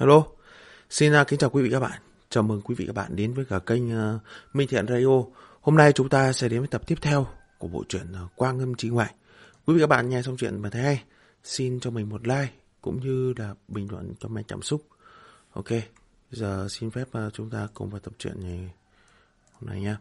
Hello, xin uh, kính chào quý vị các bạn. Chào mừng quý vị các bạn đến với cả kênh uh, Minh Thiện Radio. Hôm nay chúng ta sẽ đến với tập tiếp theo của bộ truyện à, uh, Quang Ngâm Trí Ngoại. Quý vị các bạn nghe xong chuyện mà thấy hay, xin cho mình một like cũng như là bình luận cho mình cảm xúc. Ok, giờ xin phép uh, chúng ta cùng vào tập truyện này hôm nay nha.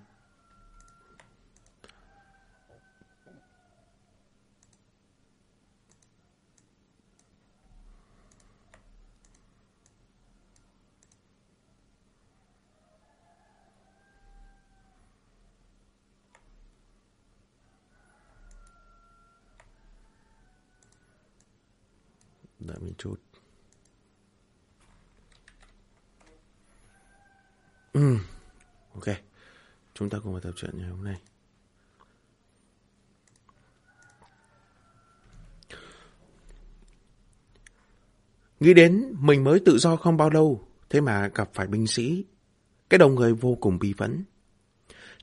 Đợi mình chút. Ừ. Ok. Chúng ta cùng vào tập truyện ngày hôm nay. Nghĩ đến mình mới tự do không bao lâu, thế mà gặp phải binh sĩ. Cái đầu người vô cùng bi phẫn.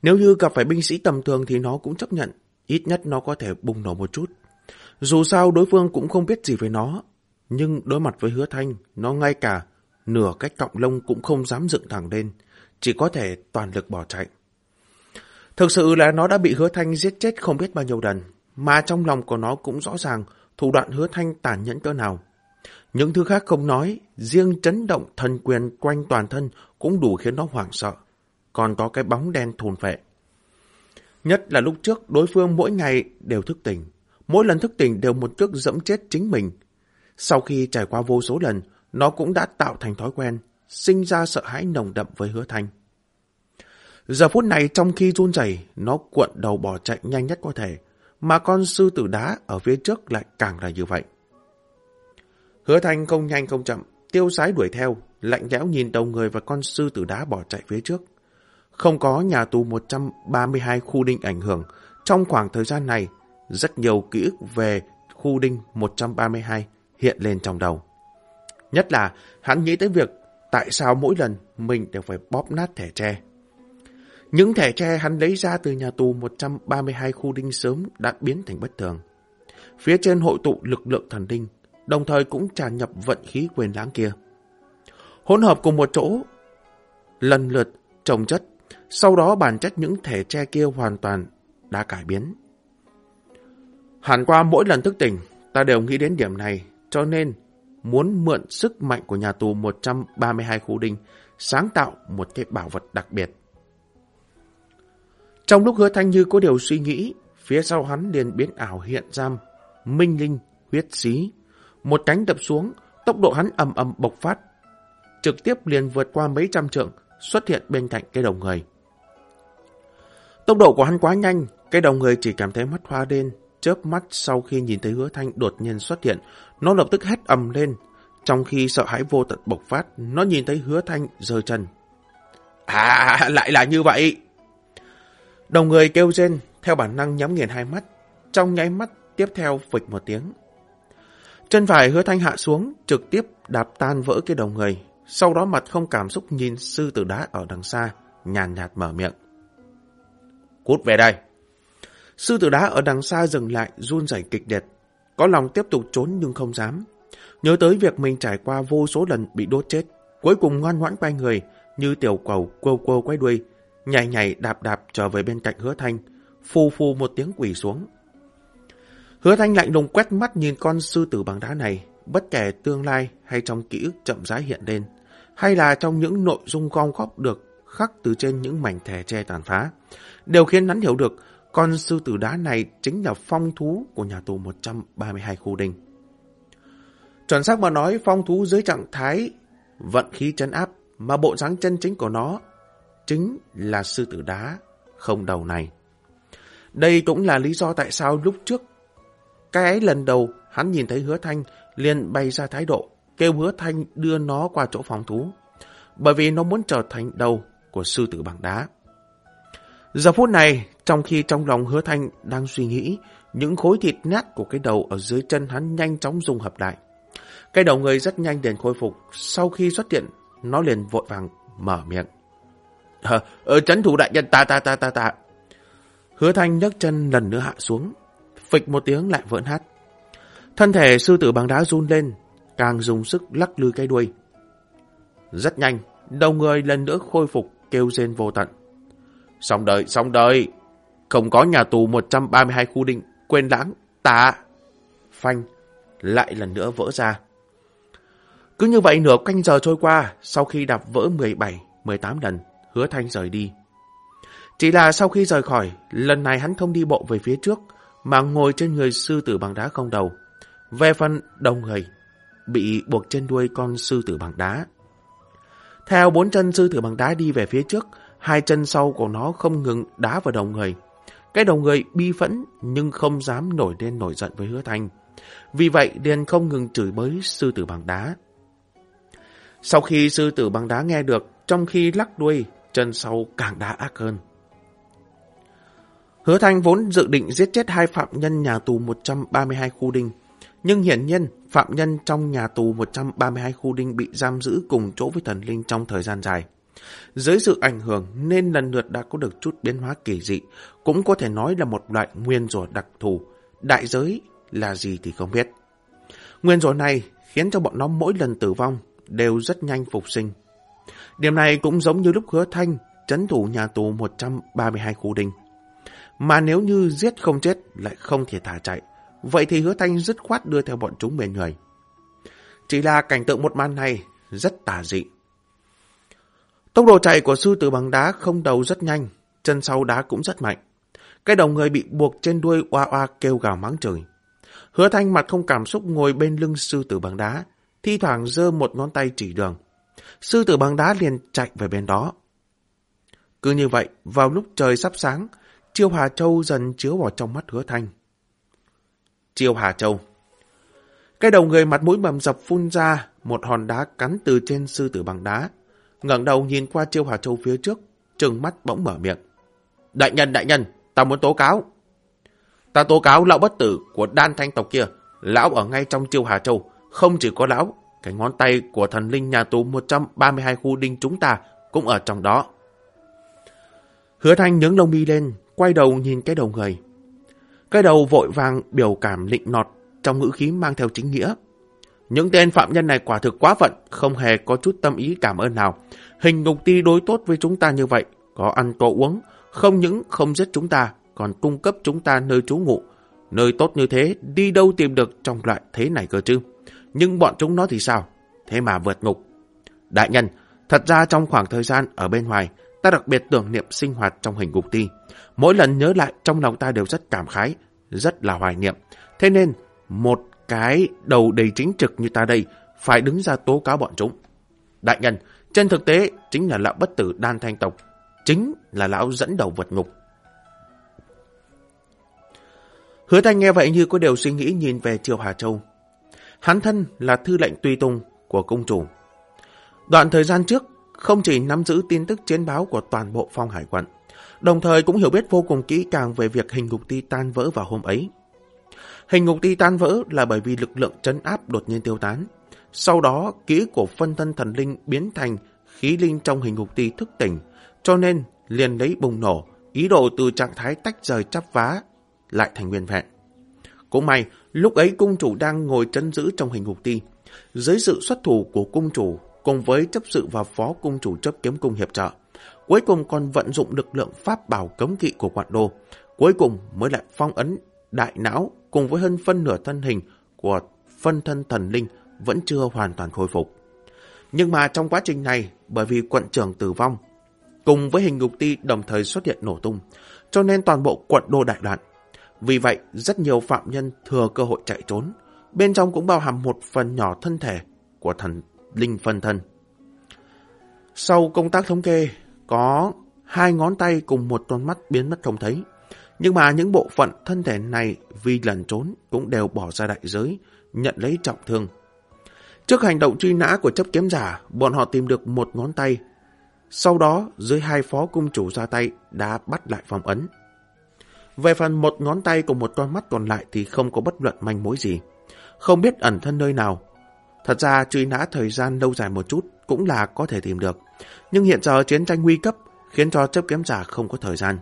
Nếu như gặp phải binh sĩ tầm thường thì nó cũng chấp nhận, ít nhất nó có thể bùng nổ một chút. Dù sao đối phương cũng không biết gì về nó, nhưng đối mặt với hứa thanh, nó ngay cả nửa cách cọng lông cũng không dám dựng thẳng lên, chỉ có thể toàn lực bỏ chạy. Thực sự là nó đã bị hứa thanh giết chết không biết bao nhiêu lần, mà trong lòng của nó cũng rõ ràng thủ đoạn hứa thanh tàn nhẫn cỡ nào. Những thứ khác không nói, riêng chấn động thần quyền quanh toàn thân cũng đủ khiến nó hoảng sợ. Còn có cái bóng đen thồn phệ. Nhất là lúc trước đối phương mỗi ngày đều thức tỉnh. Mỗi lần thức tỉnh đều một cước dẫm chết chính mình. Sau khi trải qua vô số lần, nó cũng đã tạo thành thói quen, sinh ra sợ hãi nồng đậm với hứa thanh. Giờ phút này trong khi run rẩy, nó cuộn đầu bỏ chạy nhanh nhất có thể, mà con sư tử đá ở phía trước lại càng là như vậy. Hứa thanh không nhanh không chậm, tiêu sái đuổi theo, lạnh lẽo nhìn đầu người và con sư tử đá bỏ chạy phía trước. Không có nhà tù 132 khu đinh ảnh hưởng, trong khoảng thời gian này, rất nhiều ký ức về khu đinh 132 hiện lên trong đầu. Nhất là hắn nghĩ tới việc tại sao mỗi lần mình đều phải bóp nát thẻ tre. Những thẻ tre hắn lấy ra từ nhà tù 132 khu đinh sớm đã biến thành bất thường. Phía trên hội tụ lực lượng thần đinh, đồng thời cũng tràn nhập vận khí quyền lãng kia. Hỗn hợp cùng một chỗ, lần lượt trồng chất, sau đó bản chất những thẻ tre kia hoàn toàn đã cải biến. Hẳn qua mỗi lần thức tỉnh, ta đều nghĩ đến điểm này, cho nên muốn mượn sức mạnh của nhà tù 132 khu đinh, sáng tạo một cái bảo vật đặc biệt. Trong lúc hứa thanh như có điều suy nghĩ, phía sau hắn liền biến ảo hiện giam, minh linh, huyết xí. Một cánh đập xuống, tốc độ hắn ầm ầm bộc phát, trực tiếp liền vượt qua mấy trăm trượng, xuất hiện bên cạnh cây đầu người. Tốc độ của hắn quá nhanh, cây đầu người chỉ cảm thấy mắt hoa đen, chớp mắt sau khi nhìn thấy hứa thanh đột nhiên xuất hiện, nó lập tức hét ầm lên. Trong khi sợ hãi vô tận bộc phát, nó nhìn thấy hứa thanh giơ chân. À, lại là như vậy! Đồng người kêu rên, theo bản năng nhắm nghiền hai mắt. Trong nháy mắt, tiếp theo phịch một tiếng. Chân phải hứa thanh hạ xuống, trực tiếp đạp tan vỡ cái đồng người. Sau đó mặt không cảm xúc nhìn sư tử đá ở đằng xa, nhàn nhạt mở miệng. Cút về đây! Sư tử đá ở đằng xa dừng lại, run rẩy kịch liệt. Có lòng tiếp tục trốn nhưng không dám. Nhớ tới việc mình trải qua vô số lần bị đốt chết. Cuối cùng ngoan ngoãn quay người, như tiểu cầu quơ quơ quay đuôi, nhảy nhảy đạp đạp trở về bên cạnh hứa thanh, phù phù một tiếng quỷ xuống. Hứa thanh lạnh lùng quét mắt nhìn con sư tử bằng đá này, bất kể tương lai hay trong ký ức chậm rãi hiện lên, hay là trong những nội dung gom góp được khắc từ trên những mảnh thẻ tre tàn phá, đều khiến hắn hiểu được con sư tử đá này chính là phong thú của nhà tù 132 khu đình. Chuẩn xác mà nói, phong thú dưới trạng thái vận khí chân áp mà bộ dáng chân chính của nó chính là sư tử đá không đầu này. Đây cũng là lý do tại sao lúc trước cái ấy lần đầu hắn nhìn thấy hứa thanh liền bày ra thái độ kêu hứa thanh đưa nó qua chỗ phòng thú bởi vì nó muốn trở thành đầu của sư tử bằng đá. Giờ phút này, trong khi trong lòng hứa thanh đang suy nghĩ, những khối thịt nát của cái đầu ở dưới chân hắn nhanh chóng dung hợp lại. Cái đầu người rất nhanh liền khôi phục, sau khi xuất hiện, nó liền vội vàng mở miệng. Ờ, ờ chấn thủ đại nhân ta ta ta ta ta. Hứa thanh nhấc chân lần nữa hạ xuống, phịch một tiếng lại vỡn hát. Thân thể sư tử bằng đá run lên, càng dùng sức lắc lư cái đuôi. Rất nhanh, đầu người lần nữa khôi phục kêu rên vô tận. Xong đời, xong đời. Không có nhà tù 132 khu định, quên lãng, tạ. Phanh, lại lần nữa vỡ ra. Cứ như vậy nửa canh giờ trôi qua, sau khi đạp vỡ 17, 18 lần, hứa thanh rời đi. Chỉ là sau khi rời khỏi, lần này hắn không đi bộ về phía trước, mà ngồi trên người sư tử bằng đá không đầu. Về phần đầu người, bị buộc trên đuôi con sư tử bằng đá. Theo bốn chân sư tử bằng đá đi về phía trước, hai chân sau của nó không ngừng đá vào đầu người. Cái đầu người bi phẫn nhưng không dám nổi lên nổi giận với hứa thanh. Vì vậy liền không ngừng chửi bới sư tử bằng đá. Sau khi sư tử bằng đá nghe được, trong khi lắc đuôi, chân sau càng đá ác hơn. Hứa Thanh vốn dự định giết chết hai phạm nhân nhà tù 132 khu đinh. Nhưng hiển nhiên, phạm nhân trong nhà tù 132 khu đinh bị giam giữ cùng chỗ với thần linh trong thời gian dài. Dưới sự ảnh hưởng nên lần lượt đã có được chút biến hóa kỳ dị, cũng có thể nói là một loại nguyên rủa đặc thù. Đại giới là gì thì không biết. Nguyên rủa này khiến cho bọn nó mỗi lần tử vong đều rất nhanh phục sinh. Điểm này cũng giống như lúc hứa thanh chấn thủ nhà tù 132 khu đinh. Mà nếu như giết không chết lại không thể thả chạy, vậy thì hứa thanh dứt khoát đưa theo bọn chúng bên người. Chỉ là cảnh tượng một màn này rất tà dị. Tốc độ chạy của sư tử bằng đá không đầu rất nhanh, chân sau đá cũng rất mạnh. Cái đầu người bị buộc trên đuôi oa oa kêu gào mắng trời. Hứa thanh mặt không cảm xúc ngồi bên lưng sư tử bằng đá, thi thoảng giơ một ngón tay chỉ đường. Sư tử bằng đá liền chạy về bên đó. Cứ như vậy, vào lúc trời sắp sáng, Chiêu Hà Châu dần chiếu vào trong mắt hứa thanh. Chiêu Hà Châu Cái đầu người mặt mũi bầm dập phun ra, một hòn đá cắn từ trên sư tử bằng đá ngẩng đầu nhìn qua Chiêu Hà Châu phía trước, trừng mắt bỗng mở miệng. Đại nhân, đại nhân, ta muốn tố cáo. Ta tố cáo lão bất tử của đan thanh tộc kia. Lão ở ngay trong Chiêu Hà Châu, không chỉ có lão, cái ngón tay của thần linh nhà tù 132 khu đinh chúng ta cũng ở trong đó. Hứa thanh nhướng lông mi lên, quay đầu nhìn cái đầu người. Cái đầu vội vàng biểu cảm lịnh nọt, trong ngữ khí mang theo chính nghĩa. Những tên phạm nhân này quả thực quá phận, không hề có chút tâm ý cảm ơn nào. Hình ngục ti đối tốt với chúng ta như vậy, có ăn có uống, không những không giết chúng ta, còn cung cấp chúng ta nơi trú ngụ. Nơi tốt như thế, đi đâu tìm được trong loại thế này cơ chứ? Nhưng bọn chúng nó thì sao? Thế mà vượt ngục. Đại nhân, thật ra trong khoảng thời gian ở bên ngoài, ta đặc biệt tưởng niệm sinh hoạt trong hình ngục ti. Mỗi lần nhớ lại trong lòng ta đều rất cảm khái, rất là hoài niệm. Thế nên, một cái đầu đầy chính trực như ta đây phải đứng ra tố cáo bọn chúng. Đại nhân, trên thực tế chính là lão bất tử đan thanh tộc, chính là lão dẫn đầu vượt ngục. Hứa thanh nghe vậy như có điều suy nghĩ nhìn về Triều Hà Châu. Hắn thân là thư lệnh tùy tùng của công chủ. Đoạn thời gian trước, không chỉ nắm giữ tin tức chiến báo của toàn bộ phong hải quận, đồng thời cũng hiểu biết vô cùng kỹ càng về việc hình ngục ti tan vỡ vào hôm ấy. Hình ngục ti tan vỡ là bởi vì lực lượng chấn áp đột nhiên tiêu tán. Sau đó, ký của phân thân thần linh biến thành khí linh trong hình ngục ti thức tỉnh, cho nên liền lấy bùng nổ, ý đồ từ trạng thái tách rời chắp vá lại thành nguyên vẹn. Cũng may, lúc ấy cung chủ đang ngồi chân giữ trong hình ngục ti. Dưới sự xuất thủ của cung chủ, cùng với chấp sự và phó cung chủ chấp kiếm cung hiệp trợ, cuối cùng còn vận dụng lực lượng pháp bảo cấm kỵ của quạt đô, cuối cùng mới lại phong ấn đại não cùng với hơn phân nửa thân hình của phân thân thần linh vẫn chưa hoàn toàn khôi phục. Nhưng mà trong quá trình này, bởi vì quận trưởng tử vong, cùng với hình ngục ti đồng thời xuất hiện nổ tung, cho nên toàn bộ quận đô đại loạn. Vì vậy, rất nhiều phạm nhân thừa cơ hội chạy trốn, bên trong cũng bao hàm một phần nhỏ thân thể của thần linh phân thân. Sau công tác thống kê, có hai ngón tay cùng một con mắt biến mất không thấy. Nhưng mà những bộ phận thân thể này vì lần trốn cũng đều bỏ ra đại giới, nhận lấy trọng thương. Trước hành động truy nã của chấp kiếm giả, bọn họ tìm được một ngón tay. Sau đó, dưới hai phó cung chủ ra tay đã bắt lại phòng ấn. Về phần một ngón tay cùng một con mắt còn lại thì không có bất luận manh mối gì. Không biết ẩn thân nơi nào. Thật ra truy nã thời gian lâu dài một chút cũng là có thể tìm được. Nhưng hiện giờ chiến tranh nguy cấp khiến cho chấp kiếm giả không có thời gian.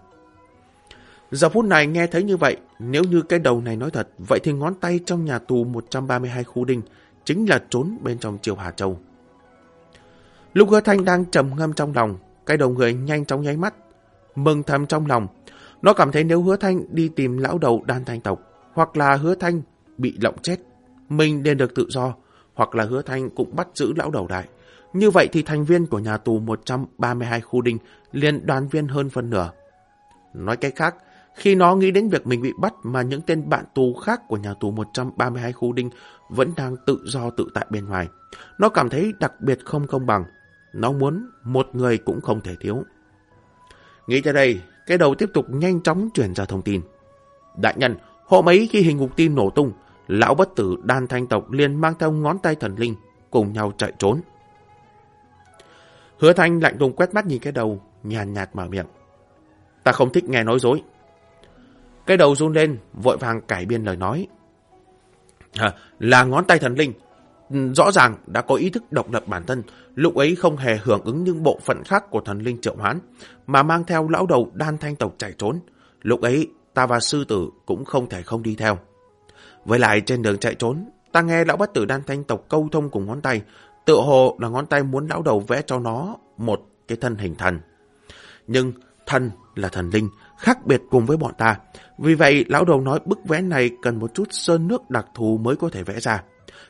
Giờ phút này nghe thấy như vậy, nếu như cái đầu này nói thật, vậy thì ngón tay trong nhà tù 132 khu đinh chính là trốn bên trong triều Hà Châu. Lúc hứa thanh đang trầm ngâm trong lòng, cái đầu người nhanh chóng nháy mắt, mừng thầm trong lòng. Nó cảm thấy nếu hứa thanh đi tìm lão đầu đan thanh tộc, hoặc là hứa thanh bị lộng chết, mình nên được tự do, hoặc là hứa thanh cũng bắt giữ lão đầu đại. Như vậy thì thành viên của nhà tù 132 khu đinh liền đoàn viên hơn phân nửa. Nói cách khác, khi nó nghĩ đến việc mình bị bắt mà những tên bạn tù khác của nhà tù 132 khu đinh vẫn đang tự do tự tại bên ngoài, nó cảm thấy đặc biệt không công bằng. Nó muốn một người cũng không thể thiếu. Nghĩ tới đây, cái đầu tiếp tục nhanh chóng truyền ra thông tin. Đại nhân, hôm ấy khi hình ngục tin nổ tung, lão bất tử đan thanh tộc liền mang theo ngón tay thần linh, cùng nhau chạy trốn. Hứa thanh lạnh lùng quét mắt nhìn cái đầu, nhàn nhạt mở miệng. Ta không thích nghe nói dối. Cái đầu run lên, vội vàng cải biên lời nói. À, là ngón tay thần linh. Rõ ràng đã có ý thức độc lập bản thân, lúc ấy không hề hưởng ứng những bộ phận khác của thần linh triệu hoán, mà mang theo lão đầu đan thanh tộc chạy trốn. Lúc ấy, ta và sư tử cũng không thể không đi theo. Với lại trên đường chạy trốn, ta nghe lão bất tử đan thanh tộc câu thông cùng ngón tay, tự hồ là ngón tay muốn lão đầu vẽ cho nó một cái thân hình thần. Nhưng thần là thần linh, khác biệt cùng với bọn ta. Vì vậy, lão đầu nói bức vẽ này cần một chút sơn nước đặc thù mới có thể vẽ ra.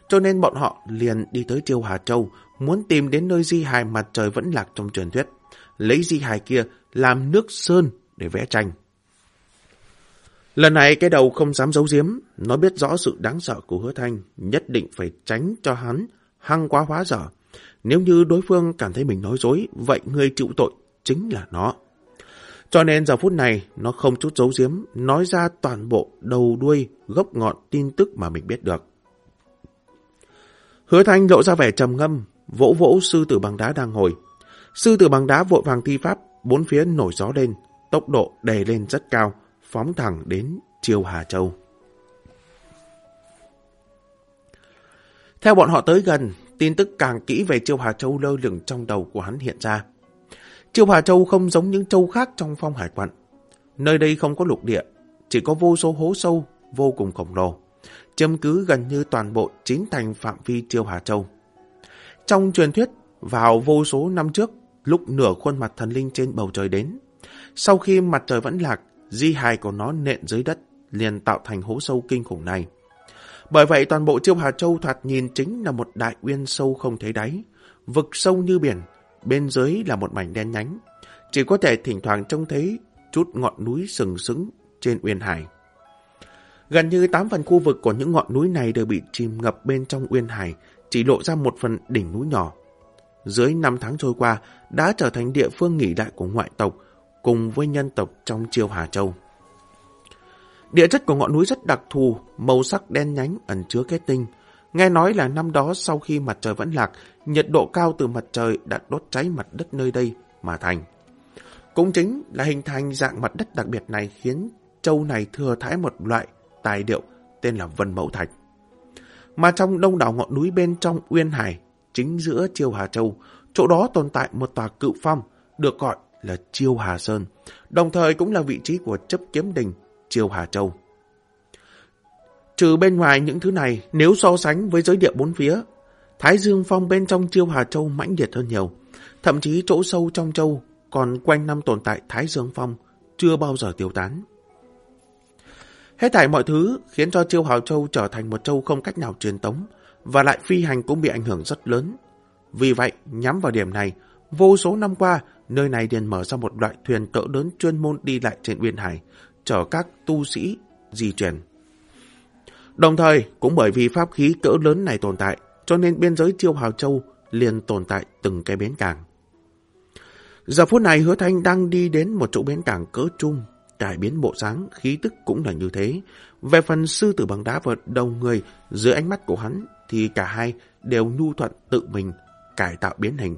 Cho nên bọn họ liền đi tới Chiêu Hà Châu, muốn tìm đến nơi di hài mặt trời vẫn lạc trong truyền thuyết. Lấy di hài kia làm nước sơn để vẽ tranh. Lần này cái đầu không dám giấu giếm, nó biết rõ sự đáng sợ của hứa thanh, nhất định phải tránh cho hắn hăng quá hóa dở. Nếu như đối phương cảm thấy mình nói dối, vậy người chịu tội chính là nó. Cho nên giờ phút này, nó không chút giấu giếm, nói ra toàn bộ đầu đuôi, gốc ngọn tin tức mà mình biết được. Hứa Thanh lộ ra vẻ trầm ngâm, vỗ vỗ sư tử bằng đá đang ngồi. Sư tử bằng đá vội vàng thi pháp, bốn phía nổi gió lên, tốc độ đè lên rất cao, phóng thẳng đến Chiêu Hà Châu. Theo bọn họ tới gần, tin tức càng kỹ về Chiêu Hà Châu lơ lửng trong đầu của hắn hiện ra. Chiêu Hà Châu không giống những châu khác trong phong hải quận. Nơi đây không có lục địa, chỉ có vô số hố sâu vô cùng khổng lồ, chiếm cứ gần như toàn bộ chính thành phạm vi Chiêu Hà Châu. Trong truyền thuyết, vào vô số năm trước, lúc nửa khuôn mặt thần linh trên bầu trời đến, sau khi mặt trời vẫn lạc, di hài của nó nện dưới đất, liền tạo thành hố sâu kinh khủng này. Bởi vậy toàn bộ Chiêu Hà Châu thoạt nhìn chính là một đại uyên sâu không thấy đáy, vực sâu như biển, bên dưới là một mảnh đen nhánh. Chỉ có thể thỉnh thoảng trông thấy chút ngọn núi sừng sững trên uyên hải. Gần như 8 phần khu vực của những ngọn núi này đều bị chìm ngập bên trong uyên hải, chỉ lộ ra một phần đỉnh núi nhỏ. Dưới 5 tháng trôi qua, đã trở thành địa phương nghỉ đại của ngoại tộc, cùng với nhân tộc trong Chiêu Hà Châu. Địa chất của ngọn núi rất đặc thù, màu sắc đen nhánh ẩn chứa kết tinh. Nghe nói là năm đó sau khi mặt trời vẫn lạc, nhiệt độ cao từ mặt trời đã đốt cháy mặt đất nơi đây mà thành. Cũng chính là hình thành dạng mặt đất đặc biệt này khiến châu này thừa thãi một loại tài điệu tên là Vân Mẫu Thạch. Mà trong đông đảo ngọn núi bên trong Uyên Hải, chính giữa Chiêu Hà Châu, chỗ đó tồn tại một tòa cự phong được gọi là Chiêu Hà Sơn, đồng thời cũng là vị trí của chấp kiếm đình Chiêu Hà Châu. Trừ bên ngoài những thứ này, nếu so sánh với giới địa bốn phía, Thái Dương Phong bên trong Chiêu Hà Châu mãnh liệt hơn nhiều. Thậm chí chỗ sâu trong châu còn quanh năm tồn tại Thái Dương Phong, chưa bao giờ tiêu tán. Hết thảy mọi thứ khiến cho Chiêu Hà Châu trở thành một châu không cách nào truyền tống, và lại phi hành cũng bị ảnh hưởng rất lớn. Vì vậy, nhắm vào điểm này, vô số năm qua, nơi này liền mở ra một loại thuyền cỡ lớn chuyên môn đi lại trên Biên Hải, chở các tu sĩ di chuyển. Đồng thời, cũng bởi vì pháp khí cỡ lớn này tồn tại, cho nên biên giới Chiêu Hào Châu liền tồn tại từng cái bến cảng. Giờ phút này hứa thanh đang đi đến một chỗ bến cảng cỡ trung, cải biến bộ dáng khí tức cũng là như thế. Về phần sư tử bằng đá vợt đầu người dưới ánh mắt của hắn thì cả hai đều nhu thuận tự mình cải tạo biến hình.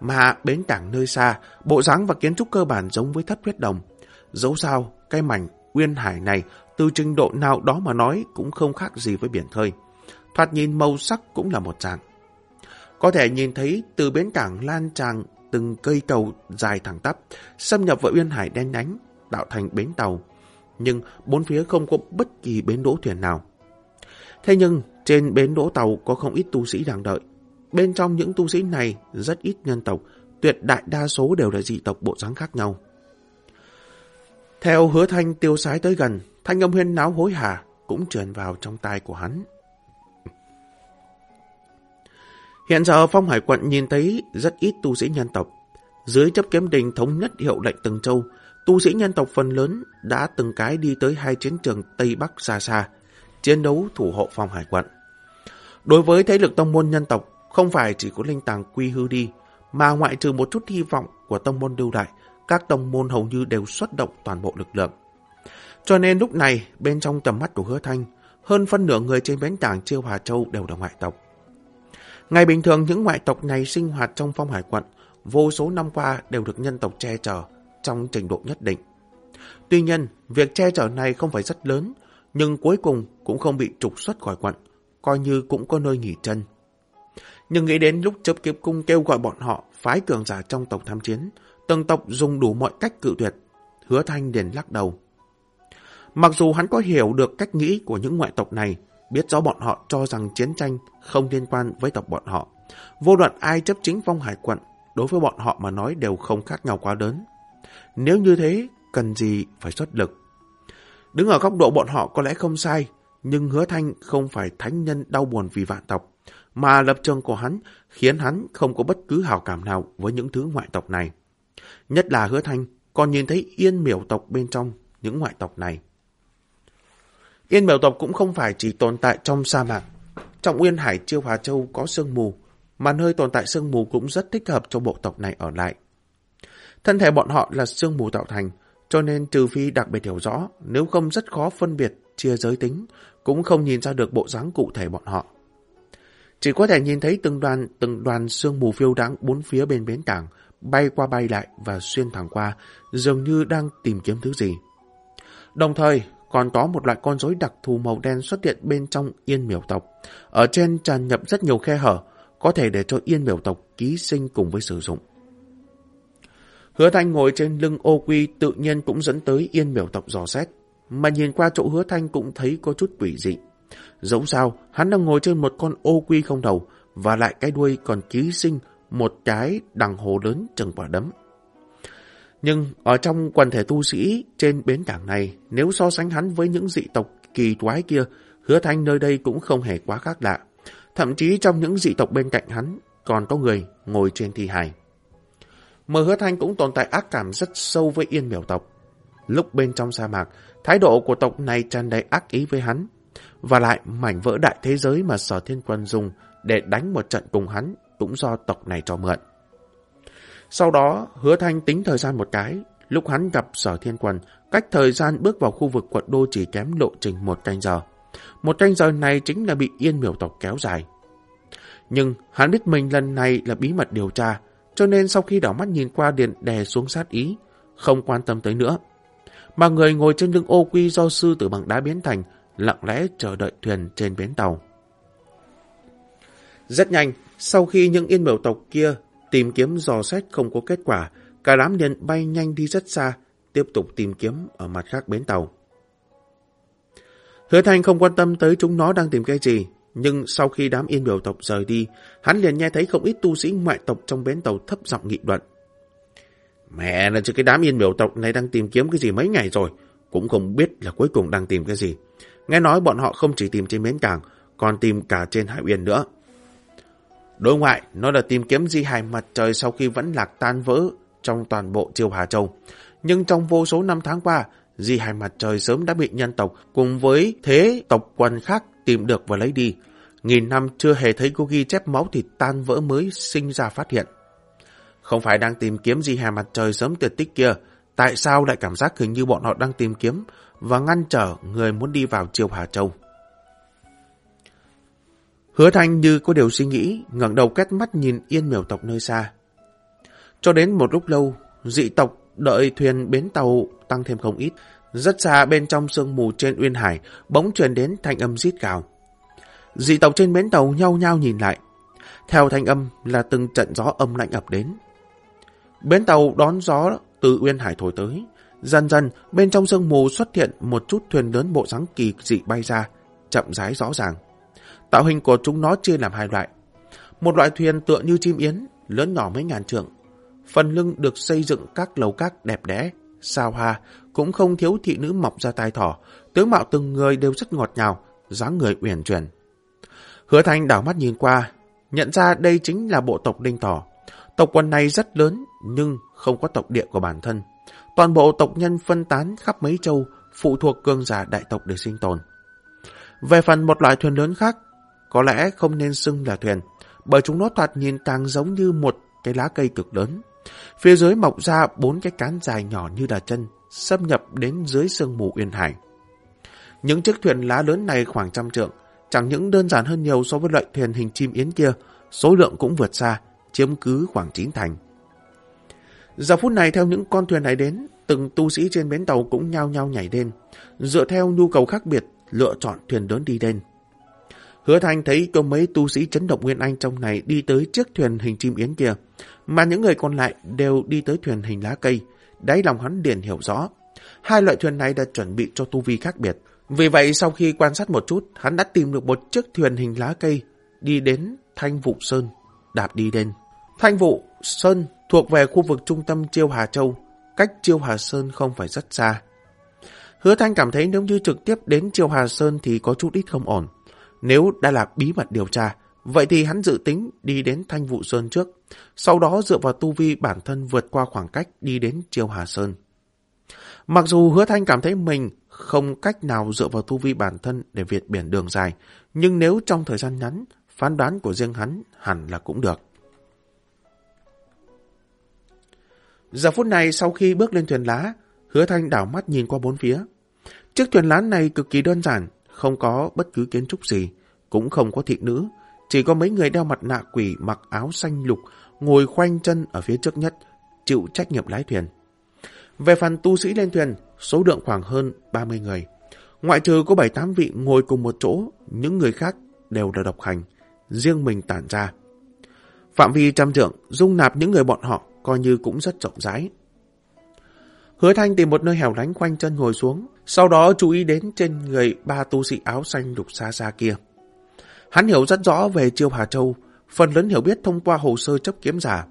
Mà bến cảng nơi xa, bộ dáng và kiến trúc cơ bản giống với thất huyết đồng. Dẫu sao, cái mảnh uyên hải này từ trình độ nào đó mà nói cũng không khác gì với biển khơi. Thoạt nhìn màu sắc cũng là một dạng. Có thể nhìn thấy từ bến cảng lan tràn từng cây cầu dài thẳng tắp, xâm nhập vào uyên hải đen nhánh, tạo thành bến tàu. Nhưng bốn phía không có bất kỳ bến đỗ thuyền nào. Thế nhưng, trên bến đỗ tàu có không ít tu sĩ đang đợi. bên trong những tu sĩ này rất ít nhân tộc, tuyệt đại đa số đều là dị tộc bộ dáng khác nhau. Theo hứa thanh tiêu sái tới gần, thanh âm huyên náo hối hả cũng truyền vào trong tai của hắn. Hiện giờ Phong Hải quận nhìn thấy rất ít tu sĩ nhân tộc. Dưới chấp kiếm đình thống nhất hiệu lệnh từng châu, tu sĩ nhân tộc phần lớn đã từng cái đi tới hai chiến trường Tây Bắc xa xa, chiến đấu thủ hộ Phong Hải quận. Đối với thế lực tông môn nhân tộc, không phải chỉ có linh tàng quy hư đi, mà ngoại trừ một chút hy vọng của tông môn đưu đại, các tông môn hầu như đều xuất động toàn bộ lực lượng. Cho nên lúc này, bên trong tầm mắt của hứa thanh, hơn phân nửa người trên bến tảng Chiêu Hà Châu đều là ngoại tộc. Ngày bình thường, những ngoại tộc này sinh hoạt trong phong hải quận, vô số năm qua đều được nhân tộc che chở trong trình độ nhất định. Tuy nhiên, việc che chở này không phải rất lớn, nhưng cuối cùng cũng không bị trục xuất khỏi quận, coi như cũng có nơi nghỉ chân. Nhưng nghĩ đến lúc chấp kiếp cung kêu gọi bọn họ phái cường giả trong tộc tham chiến, từng tộc dùng đủ mọi cách cự tuyệt, hứa thanh liền lắc đầu. Mặc dù hắn có hiểu được cách nghĩ của những ngoại tộc này, biết rõ bọn họ cho rằng chiến tranh không liên quan với tộc bọn họ. Vô luận ai chấp chính phong hải quận, đối với bọn họ mà nói đều không khác nhau quá lớn. Nếu như thế, cần gì phải xuất lực? Đứng ở góc độ bọn họ có lẽ không sai, nhưng hứa thanh không phải thánh nhân đau buồn vì vạn tộc, mà lập trường của hắn khiến hắn không có bất cứ hào cảm nào với những thứ ngoại tộc này. Nhất là hứa thanh còn nhìn thấy yên miểu tộc bên trong những ngoại tộc này. Yên mèo tộc cũng không phải chỉ tồn tại trong sa mạc. Trong Uyên Hải Chiêu Hòa Châu có sương mù, mà nơi tồn tại sương mù cũng rất thích hợp cho bộ tộc này ở lại. Thân thể bọn họ là sương mù tạo thành, cho nên trừ phi đặc biệt hiểu rõ, nếu không rất khó phân biệt chia giới tính, cũng không nhìn ra được bộ dáng cụ thể bọn họ. Chỉ có thể nhìn thấy từng đoàn từng đoàn sương mù phiêu đáng bốn phía bên bến cảng, bay qua bay lại và xuyên thẳng qua, dường như đang tìm kiếm thứ gì. Đồng thời, còn có một loại con rối đặc thù màu đen xuất hiện bên trong yên miểu tộc. Ở trên tràn nhập rất nhiều khe hở, có thể để cho yên miểu tộc ký sinh cùng với sử dụng. Hứa Thanh ngồi trên lưng ô quy tự nhiên cũng dẫn tới yên miểu tộc dò xét, mà nhìn qua chỗ hứa Thanh cũng thấy có chút quỷ dị. Dẫu sao, hắn đang ngồi trên một con ô quy không đầu, và lại cái đuôi còn ký sinh một cái đằng hồ lớn chừng quả đấm. Nhưng ở trong quần thể tu sĩ trên bến cảng này, nếu so sánh hắn với những dị tộc kỳ quái kia, hứa thanh nơi đây cũng không hề quá khác lạ. Thậm chí trong những dị tộc bên cạnh hắn, còn có người ngồi trên thi hài. Mờ hứa thanh cũng tồn tại ác cảm rất sâu với yên miểu tộc. Lúc bên trong sa mạc, thái độ của tộc này tràn đầy ác ý với hắn. Và lại mảnh vỡ đại thế giới mà sở thiên quân dùng để đánh một trận cùng hắn cũng do tộc này cho mượn. Sau đó, hứa thanh tính thời gian một cái, lúc hắn gặp sở thiên quần cách thời gian bước vào khu vực quận đô chỉ kém lộ trình một canh giờ. Một canh giờ này chính là bị yên miểu tộc kéo dài. Nhưng hắn biết mình lần này là bí mật điều tra, cho nên sau khi đảo mắt nhìn qua điện đè xuống sát ý, không quan tâm tới nữa. Mà người ngồi trên lưng ô quy do sư tử bằng đá biến thành, lặng lẽ chờ đợi thuyền trên bến tàu. Rất nhanh, sau khi những yên miểu tộc kia tìm kiếm dò xét không có kết quả, cả đám nhân bay nhanh đi rất xa, tiếp tục tìm kiếm ở mặt khác bến tàu. Hứa Thanh không quan tâm tới chúng nó đang tìm cái gì, nhưng sau khi đám yên biểu tộc rời đi, hắn liền nghe thấy không ít tu sĩ ngoại tộc trong bến tàu thấp giọng nghị luận. Mẹ là chứ cái đám yên biểu tộc này đang tìm kiếm cái gì mấy ngày rồi, cũng không biết là cuối cùng đang tìm cái gì. Nghe nói bọn họ không chỉ tìm trên bến cảng, còn tìm cả trên hải uyên nữa. Đối ngoại, nó là tìm kiếm di hài mặt trời sau khi vẫn lạc tan vỡ trong toàn bộ triều Hà Châu. Nhưng trong vô số năm tháng qua, di hài mặt trời sớm đã bị nhân tộc cùng với thế tộc quần khác tìm được và lấy đi. Nghìn năm chưa hề thấy cô ghi chép máu thịt tan vỡ mới sinh ra phát hiện. Không phải đang tìm kiếm di hài mặt trời sớm tuyệt tích kia, tại sao lại cảm giác hình như bọn họ đang tìm kiếm và ngăn trở người muốn đi vào triều Hà Châu. Hứa Thanh như có điều suy nghĩ, ngẩng đầu quét mắt nhìn yên miểu tộc nơi xa. Cho đến một lúc lâu, dị tộc đợi thuyền bến tàu tăng thêm không ít. Rất xa bên trong sương mù trên uyên hải, bỗng truyền đến thanh âm rít gào. Dị tộc trên bến tàu nhau nhau nhìn lại. Theo thanh âm là từng trận gió âm lạnh ập đến. Bến tàu đón gió từ uyên hải thổi tới. Dần dần, bên trong sương mù xuất hiện một chút thuyền lớn bộ dáng kỳ dị bay ra, chậm rãi rõ ràng. Tạo hình của chúng nó chia làm hai loại. Một loại thuyền tựa như chim yến, lớn nhỏ mấy ngàn trượng. Phần lưng được xây dựng các lầu các đẹp đẽ, sao hoa, cũng không thiếu thị nữ mọc ra tai thỏ. Tướng mạo từng người đều rất ngọt ngào, dáng người uyển chuyển. Hứa Thanh đảo mắt nhìn qua, nhận ra đây chính là bộ tộc Đinh Thỏ. Tộc quần này rất lớn, nhưng không có tộc địa của bản thân. Toàn bộ tộc nhân phân tán khắp mấy châu, phụ thuộc cường giả đại tộc để sinh tồn. Về phần một loại thuyền lớn khác, có lẽ không nên xưng là thuyền, bởi chúng nó thoạt nhìn càng giống như một cái lá cây cực lớn. Phía dưới mọc ra bốn cái cán dài nhỏ như đà chân, xâm nhập đến dưới sương mù uyên hải. Những chiếc thuyền lá lớn này khoảng trăm trượng, chẳng những đơn giản hơn nhiều so với loại thuyền hình chim yến kia, số lượng cũng vượt xa, chiếm cứ khoảng chín thành. Giờ phút này theo những con thuyền này đến, từng tu sĩ trên bến tàu cũng nhao nhao nhảy lên, dựa theo nhu cầu khác biệt, lựa chọn thuyền lớn đi lên. Hứa Thanh thấy có mấy tu sĩ chấn động Nguyên Anh trong này đi tới chiếc thuyền hình chim yến kia, mà những người còn lại đều đi tới thuyền hình lá cây. Đáy lòng hắn liền hiểu rõ. Hai loại thuyền này đã chuẩn bị cho tu vi khác biệt. Vì vậy sau khi quan sát một chút, hắn đã tìm được một chiếc thuyền hình lá cây, đi đến Thanh Vụ Sơn, đạp đi lên. Thanh Vụ Sơn thuộc về khu vực trung tâm Chiêu Hà Châu, cách Chiêu Hà Sơn không phải rất xa. Hứa Thanh cảm thấy nếu như trực tiếp đến Chiêu Hà Sơn thì có chút ít không ổn. Nếu đã là bí mật điều tra, vậy thì hắn dự tính đi đến Thanh Vụ Sơn trước, sau đó dựa vào tu vi bản thân vượt qua khoảng cách đi đến Chiêu Hà Sơn. Mặc dù hứa thanh cảm thấy mình không cách nào dựa vào tu vi bản thân để việt biển đường dài, nhưng nếu trong thời gian ngắn, phán đoán của riêng hắn hẳn là cũng được. Giờ phút này sau khi bước lên thuyền lá, hứa thanh đảo mắt nhìn qua bốn phía. Chiếc thuyền lá này cực kỳ đơn giản, không có bất cứ kiến trúc gì, cũng không có thị nữ, chỉ có mấy người đeo mặt nạ quỷ mặc áo xanh lục, ngồi khoanh chân ở phía trước nhất, chịu trách nhiệm lái thuyền. Về phần tu sĩ lên thuyền, số lượng khoảng hơn 30 người. Ngoại trừ có 7-8 vị ngồi cùng một chỗ, những người khác đều là độc hành, riêng mình tản ra. Phạm vi trăm trượng, dung nạp những người bọn họ coi như cũng rất rộng rãi. Hứa Thanh tìm một nơi hẻo lánh quanh chân ngồi xuống, sau đó chú ý đến trên người ba tu sĩ áo xanh đục xa xa kia. Hắn hiểu rất rõ về Chiêu Hà Châu, phần lớn hiểu biết thông qua hồ sơ chấp kiếm giả.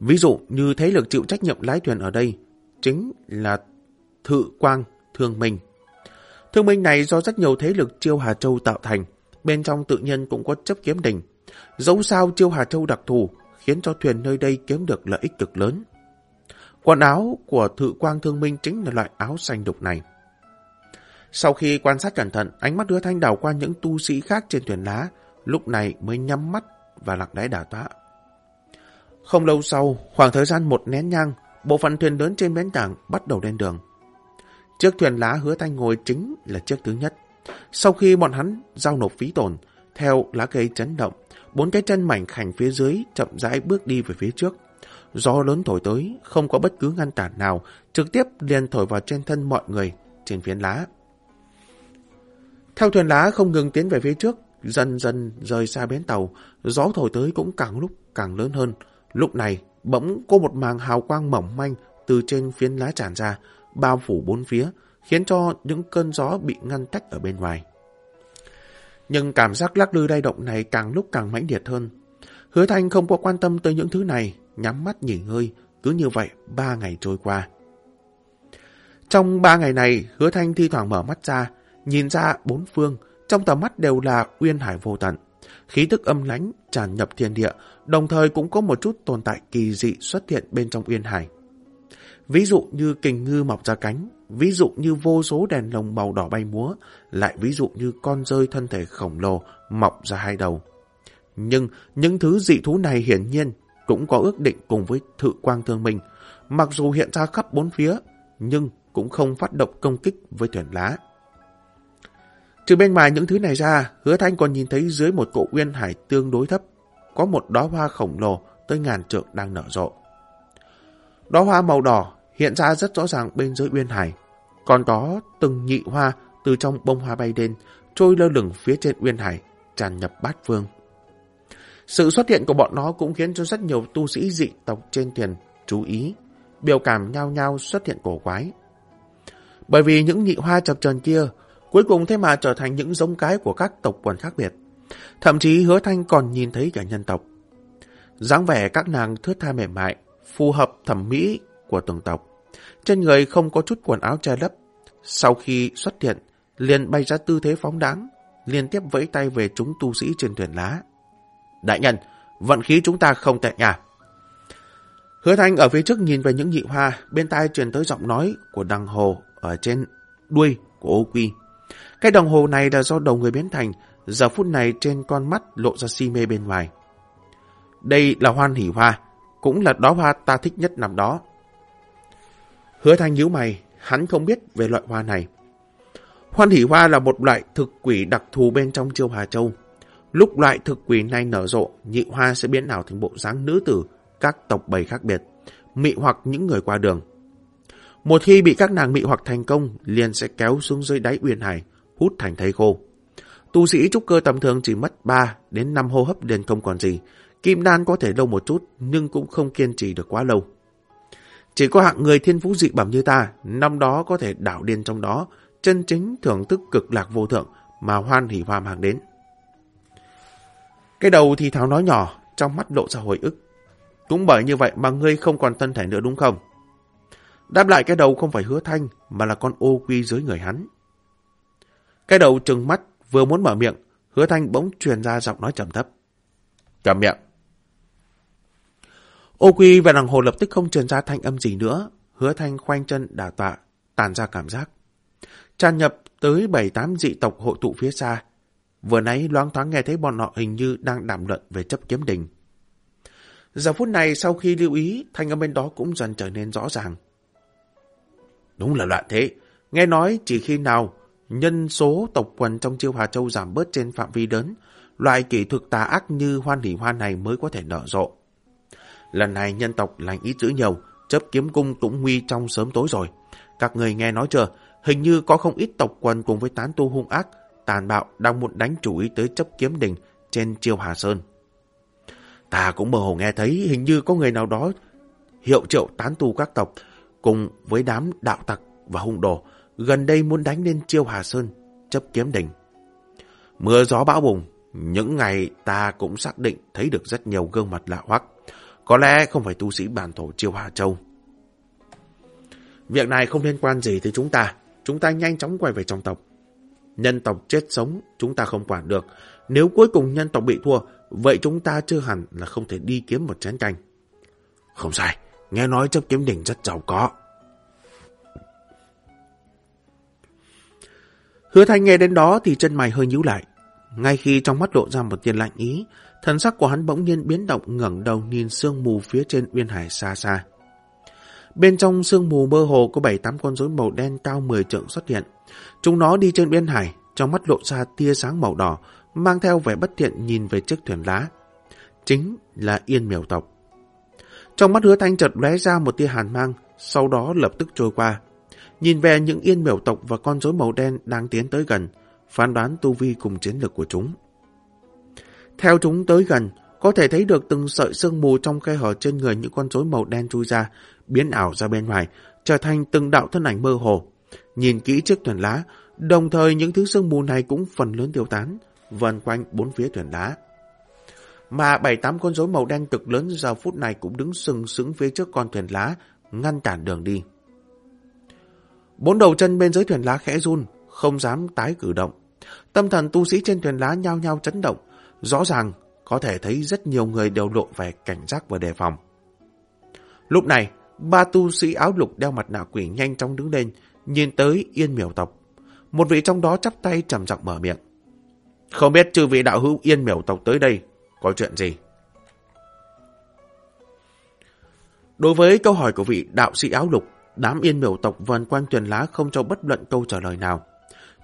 Ví dụ như thế lực chịu trách nhiệm lái thuyền ở đây, chính là Thự Quang Thương Minh. Thương Minh này do rất nhiều thế lực Chiêu Hà Châu tạo thành, bên trong tự nhiên cũng có chấp kiếm đỉnh, Dẫu sao Chiêu Hà Châu đặc thù, khiến cho thuyền nơi đây kiếm được lợi ích cực lớn. Quần áo của Thự Quang Thương Minh chính là loại áo xanh đục này. Sau khi quan sát cẩn thận, ánh mắt đưa thanh đảo qua những tu sĩ khác trên thuyền lá, lúc này mới nhắm mắt và lặng đáy đả tọa. Không lâu sau, khoảng thời gian một nén nhang, bộ phận thuyền lớn trên bến cảng bắt đầu lên đường. Chiếc thuyền lá hứa thanh ngồi chính là chiếc thứ nhất. Sau khi bọn hắn giao nộp phí tổn, theo lá cây chấn động, bốn cái chân mảnh khảnh phía dưới chậm rãi bước đi về phía trước. Gió lớn thổi tới, không có bất cứ ngăn cản nào, trực tiếp liền thổi vào trên thân mọi người trên phiến lá. Theo thuyền lá không ngừng tiến về phía trước, dần dần rời xa bến tàu, gió thổi tới cũng càng lúc càng lớn hơn. Lúc này, bỗng có một màng hào quang mỏng manh từ trên phiến lá tràn ra, bao phủ bốn phía, khiến cho những cơn gió bị ngăn tách ở bên ngoài. Nhưng cảm giác lắc lư lay động này càng lúc càng mãnh liệt hơn. Hứa Thanh không có quan tâm tới những thứ này, nhắm mắt nghỉ ngơi, cứ như vậy ba ngày trôi qua. Trong ba ngày này, Hứa Thanh thi thoảng mở mắt ra, nhìn ra bốn phương, trong tầm mắt đều là uyên hải vô tận. Khí tức âm lánh tràn nhập thiên địa, đồng thời cũng có một chút tồn tại kỳ dị xuất hiện bên trong uyên hải. Ví dụ như kình ngư mọc ra cánh, ví dụ như vô số đèn lồng màu đỏ bay múa, lại ví dụ như con rơi thân thể khổng lồ mọc ra hai đầu. Nhưng những thứ dị thú này hiển nhiên cũng có ước định cùng với thự quang thương minh, mặc dù hiện ra khắp bốn phía, nhưng cũng không phát động công kích với thuyền lá. Trừ bên ngoài những thứ này ra, hứa thanh còn nhìn thấy dưới một cỗ uyên hải tương đối thấp, có một đóa hoa khổng lồ tới ngàn trượng đang nở rộ. Đóa hoa màu đỏ hiện ra rất rõ ràng bên dưới uyên hải, còn có từng nhị hoa từ trong bông hoa bay lên, trôi lơ lửng phía trên uyên hải, tràn nhập bát phương. Sự xuất hiện của bọn nó cũng khiến cho rất nhiều tu sĩ dị tộc trên thuyền chú ý, biểu cảm nhao nhao xuất hiện cổ quái. Bởi vì những nhị hoa chập trần kia cuối cùng thế mà trở thành những giống cái của các tộc quần khác biệt. Thậm chí hứa thanh còn nhìn thấy cả nhân tộc, dáng vẻ các nàng thướt tha mềm mại, phù hợp thẩm mỹ của từng tộc. Trên người không có chút quần áo che lấp. Sau khi xuất hiện, liền bay ra tư thế phóng đáng, liên tiếp vẫy tay về chúng tu sĩ trên thuyền lá. Đại nhân, vận khí chúng ta không tệ nhà. Hứa Thanh ở phía trước nhìn về những nhị hoa, bên tai truyền tới giọng nói của đồng hồ ở trên đuôi của ô quy. Cái đồng hồ này là do đầu người biến thành, giờ phút này trên con mắt lộ ra si mê bên ngoài. Đây là hoan hỷ hoa, cũng là đó hoa ta thích nhất năm đó. Hứa Thanh nhíu mày, hắn không biết về loại hoa này. Hoan hỷ hoa là một loại thực quỷ đặc thù bên trong chiêu Hà Châu. Lúc loại thực quỷ này nở rộ, nhị hoa sẽ biến ảo thành bộ dáng nữ tử, các tộc bầy khác biệt, mị hoặc những người qua đường. Một khi bị các nàng mị hoặc thành công, liền sẽ kéo xuống dưới đáy uyên hải, hút thành thây khô. Tu sĩ trúc cơ tầm thường chỉ mất 3 đến 5 hô hấp liền không còn gì. Kim đan có thể lâu một chút, nhưng cũng không kiên trì được quá lâu. Chỉ có hạng người thiên phú dị bẩm như ta, năm đó có thể đảo điên trong đó, chân chính thưởng thức cực lạc vô thượng mà hoan hỷ hoa mang đến. Cái đầu thì tháo nói nhỏ, trong mắt lộ ra hồi ức. Cũng bởi như vậy mà ngươi không còn thân thể nữa đúng không? Đáp lại cái đầu không phải hứa thanh, mà là con ô quy dưới người hắn. Cái đầu trừng mắt, vừa muốn mở miệng, hứa thanh bỗng truyền ra giọng nói trầm thấp. Cầm miệng. Ô quy và đằng hồ lập tức không truyền ra thanh âm gì nữa, hứa thanh khoanh chân đả tọa, tàn ra cảm giác. Tràn nhập tới bảy tám dị tộc hội tụ phía xa. Vừa nãy loáng thoáng nghe thấy bọn họ hình như đang đàm luận về chấp kiếm đình. Giờ phút này sau khi lưu ý, thanh âm bên đó cũng dần trở nên rõ ràng. Đúng là loạn thế. Nghe nói chỉ khi nào nhân số tộc quần trong chiêu Hà Châu giảm bớt trên phạm vi lớn, loại kỹ thuật tà ác như hoan hỷ hoa này mới có thể nở rộ. Lần này nhân tộc lành ít dữ nhiều, chấp kiếm cung tũng nguy trong sớm tối rồi. Các người nghe nói chưa, hình như có không ít tộc quần cùng với tán tu hung ác, tàn bạo đang muốn đánh chủ ý tới chấp kiếm đình trên chiêu Hà Sơn. Ta cũng mơ hồ nghe thấy hình như có người nào đó hiệu triệu tán tu các tộc cùng với đám đạo tặc và hung đồ gần đây muốn đánh lên chiêu Hà Sơn, chấp kiếm đình. Mưa gió bão bùng, những ngày ta cũng xác định thấy được rất nhiều gương mặt lạ hoắc. Có lẽ không phải tu sĩ bản thổ chiêu Hà Châu. Việc này không liên quan gì tới chúng ta. Chúng ta nhanh chóng quay về trong tộc. Nhân tộc chết sống, chúng ta không quản được. Nếu cuối cùng nhân tộc bị thua, vậy chúng ta chưa hẳn là không thể đi kiếm một chén canh. Không sai, nghe nói chấp kiếm đỉnh rất giàu có. Hứa thanh nghe đến đó thì chân mày hơi nhíu lại. Ngay khi trong mắt lộ ra một tiền lạnh ý, thần sắc của hắn bỗng nhiên biến động ngẩng đầu nhìn sương mù phía trên uyên hải xa xa. Bên trong sương mù mơ hồ có bảy tám con rối màu đen cao 10 trượng xuất hiện. Chúng nó đi trên biên hải, trong mắt lộ ra tia sáng màu đỏ, mang theo vẻ bất thiện nhìn về chiếc thuyền lá. Chính là yên miểu tộc. Trong mắt hứa thanh chợt lóe ra một tia hàn mang, sau đó lập tức trôi qua. Nhìn về những yên miểu tộc và con rối màu đen đang tiến tới gần, phán đoán tu vi cùng chiến lược của chúng. Theo chúng tới gần, có thể thấy được từng sợi sương mù trong khe hở trên người những con rối màu đen chui ra, biến ảo ra bên ngoài, trở thành từng đạo thân ảnh mơ hồ. Nhìn kỹ chiếc thuyền lá, đồng thời những thứ sương mù này cũng phần lớn tiêu tán, vần quanh bốn phía thuyền lá. Mà bảy tám con rối màu đen cực lớn giờ phút này cũng đứng sừng sững phía trước con thuyền lá, ngăn cản đường đi. Bốn đầu chân bên dưới thuyền lá khẽ run, không dám tái cử động. Tâm thần tu sĩ trên thuyền lá nhao nhao chấn động. Rõ ràng, có thể thấy rất nhiều người đều lộ vẻ cảnh giác và đề phòng. Lúc này, ba tu sĩ áo lục đeo mặt nạ quỷ nhanh chóng đứng lên, nhìn tới yên miểu tộc. Một vị trong đó chắp tay trầm giọng mở miệng. Không biết chư vị đạo hữu yên miểu tộc tới đây, có chuyện gì? Đối với câu hỏi của vị đạo sĩ áo lục, đám yên miểu tộc vần quanh thuyền lá không cho bất luận câu trả lời nào.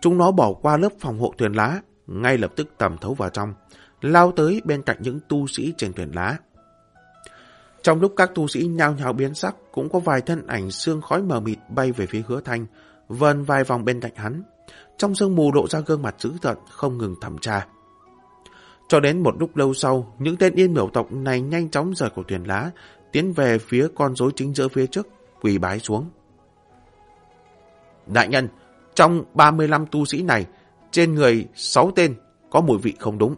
Chúng nó bỏ qua lớp phòng hộ thuyền lá, ngay lập tức tầm thấu vào trong, lao tới bên cạnh những tu sĩ trên thuyền lá. Trong lúc các tu sĩ nhao nhao biến sắc, cũng có vài thân ảnh xương khói mờ mịt bay về phía hứa thanh, vần vài vòng bên cạnh hắn. Trong sương mù lộ ra gương mặt dữ tợn, không ngừng thẩm tra. Cho đến một lúc lâu sau, những tên yên miểu tộc này nhanh chóng rời khỏi thuyền lá, tiến về phía con rối chính giữa phía trước, quỳ bái xuống. Đại nhân, trong 35 tu sĩ này, trên người 6 tên có mùi vị không đúng.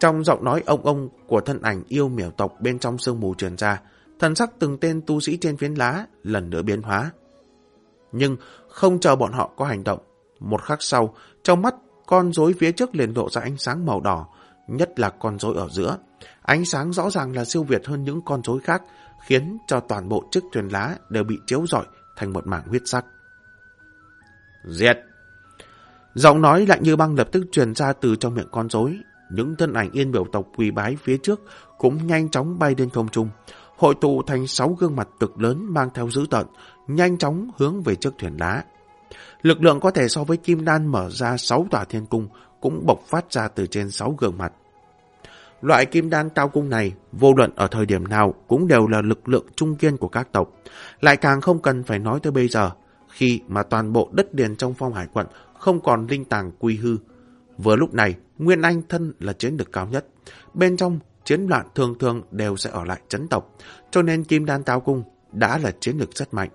Trong giọng nói ông ông của thân ảnh yêu miểu tộc bên trong sương mù truyền ra, thần sắc từng tên tu sĩ trên phiến lá lần nữa biến hóa. Nhưng không chờ bọn họ có hành động, một khắc sau, trong mắt con rối phía trước liền lộ ra ánh sáng màu đỏ, nhất là con rối ở giữa. Ánh sáng rõ ràng là siêu việt hơn những con rối khác, khiến cho toàn bộ chiếc thuyền lá đều bị chiếu rọi thành một mảng huyết sắc. Diệt! Giọng nói lạnh như băng lập tức truyền ra từ trong miệng con rối. Những thân ảnh yên biểu tộc quỳ bái phía trước cũng nhanh chóng bay lên không trung, hội tụ thành sáu gương mặt cực lớn mang theo dữ tợn, nhanh chóng hướng về chiếc thuyền lá. Lực lượng có thể so với kim đan mở ra sáu tòa thiên cung cũng bộc phát ra từ trên sáu gương mặt. Loại kim đan cao cung này, vô luận ở thời điểm nào cũng đều là lực lượng trung kiên của các tộc. Lại càng không cần phải nói tới bây giờ, khi mà toàn bộ đất điền trong phong hải quận không còn linh tàng quy hư. Vừa lúc này, Nguyên Anh thân là chiến lực cao nhất. Bên trong, chiến loạn thường thường đều sẽ ở lại chấn tộc, cho nên kim đan táo cung đã là chiến lực rất mạnh.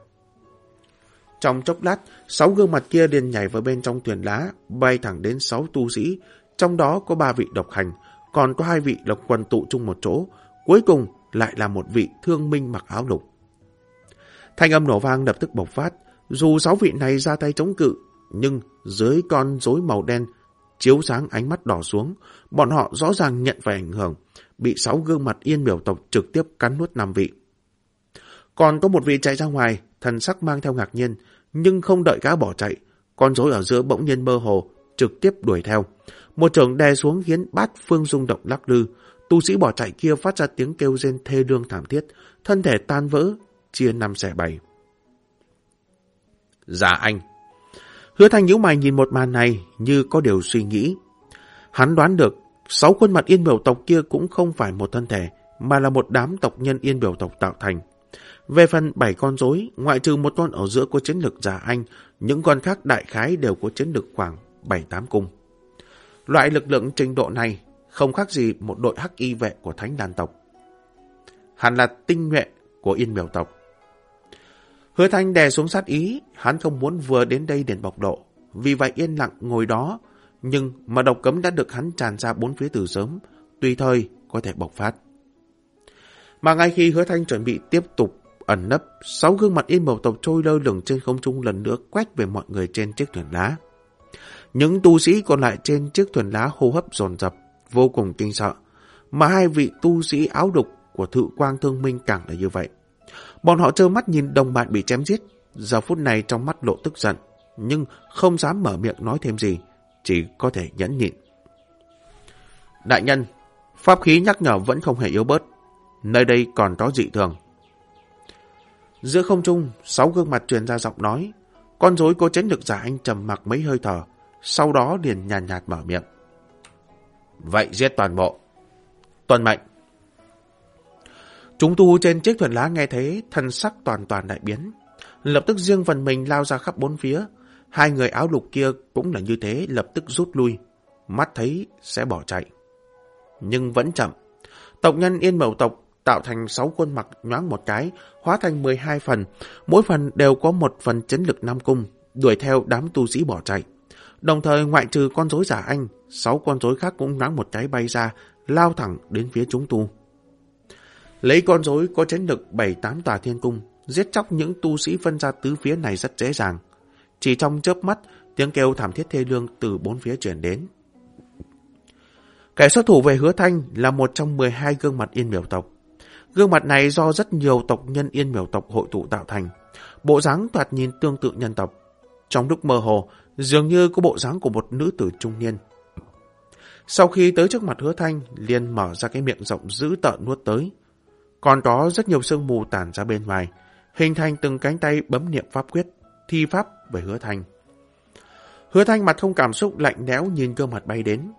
Trong chốc lát, sáu gương mặt kia liền nhảy vào bên trong thuyền lá, bay thẳng đến sáu tu sĩ, trong đó có ba vị độc hành, còn có hai vị độc quần tụ chung một chỗ, cuối cùng lại là một vị thương minh mặc áo lục. Thanh âm nổ vang lập tức bộc phát, dù sáu vị này ra tay chống cự, nhưng dưới con rối màu đen chiếu sáng ánh mắt đỏ xuống, bọn họ rõ ràng nhận phải ảnh hưởng, bị sáu gương mặt yên biểu tộc trực tiếp cắn nuốt năm vị. Còn có một vị chạy ra ngoài, thần sắc mang theo ngạc nhiên, nhưng không đợi cá bỏ chạy, con rối ở giữa bỗng nhiên mơ hồ, trực tiếp đuổi theo. Một trường đè xuống khiến bát phương rung động lắc lư, tu sĩ bỏ chạy kia phát ra tiếng kêu rên thê lương thảm thiết, thân thể tan vỡ, chia năm xẻ bảy. Già anh! Hứa thanh nhíu mày nhìn một màn này như có điều suy nghĩ. Hắn đoán được, sáu khuôn mặt yên biểu tộc kia cũng không phải một thân thể, mà là một đám tộc nhân yên biểu tộc tạo thành. Về phần bảy con rối, ngoại trừ một con ở giữa có chiến lực giả anh, những con khác đại khái đều có chiến lực khoảng 7-8 cung. Loại lực lượng trình độ này không khác gì một đội hắc y vệ của thánh đàn tộc. Hẳn là tinh nhuệ của yên biểu tộc. Hứa thanh đè xuống sát ý, hắn không muốn vừa đến đây để bộc độ. Vì vậy yên lặng ngồi đó, nhưng mà độc cấm đã được hắn tràn ra bốn phía từ sớm, tùy thời có thể bộc phát. Mà ngay khi hứa thanh chuẩn bị tiếp tục ẩn nấp, sáu gương mặt yên bầu tộc trôi lơ lửng trên không trung lần nữa quét về mọi người trên chiếc thuyền lá. Những tu sĩ còn lại trên chiếc thuyền lá hô hấp dồn dập, vô cùng kinh sợ, mà hai vị tu sĩ áo đục của thự quang thương minh càng là như vậy. Bọn họ trơ mắt nhìn đồng bạn bị chém giết, giờ phút này trong mắt lộ tức giận, nhưng không dám mở miệng nói thêm gì, chỉ có thể nhẫn nhịn. Đại nhân, pháp khí nhắc nhở vẫn không hề yếu bớt, nơi đây còn có dị thường. Giữa không trung, sáu gương mặt truyền ra giọng nói, con rối cố chấn được giả anh trầm mặc mấy hơi thở, sau đó liền nhàn nhạt, nhạt mở miệng. Vậy giết toàn bộ. Tuần mệnh. Chúng tu trên chiếc thuyền lá nghe thế, thân sắc toàn toàn đại biến. Lập tức riêng phần mình lao ra khắp bốn phía. Hai người áo lục kia cũng là như thế, lập tức rút lui. Mắt thấy sẽ bỏ chạy. Nhưng vẫn chậm. Tộc nhân yên mậu tộc tạo thành sáu quân mặt nhoáng một cái, hóa thành 12 phần. Mỗi phần đều có một phần chiến lực Nam Cung, đuổi theo đám tu sĩ bỏ chạy. Đồng thời ngoại trừ con rối giả anh, sáu con rối khác cũng nhoáng một cái bay ra, lao thẳng đến phía chúng tu. Lấy con rối có chấn lực 7-8 tòa thiên cung, giết chóc những tu sĩ phân ra tứ phía này rất dễ dàng. Chỉ trong chớp mắt, tiếng kêu thảm thiết thê lương từ bốn phía chuyển đến. Kẻ xuất thủ về hứa thanh là một trong 12 gương mặt yên miểu tộc. Gương mặt này do rất nhiều tộc nhân yên miểu tộc hội tụ tạo thành. Bộ dáng thoạt nhìn tương tự nhân tộc. Trong lúc mơ hồ, dường như có bộ dáng của một nữ tử trung niên. Sau khi tới trước mặt hứa thanh, liền mở ra cái miệng rộng dữ tợn nuốt tới. Còn có rất nhiều sương mù tản ra bên ngoài, hình thành từng cánh tay bấm niệm pháp quyết, thi pháp về hứa thanh. Hứa thanh mặt không cảm xúc lạnh lẽo nhìn gương mặt bay đến.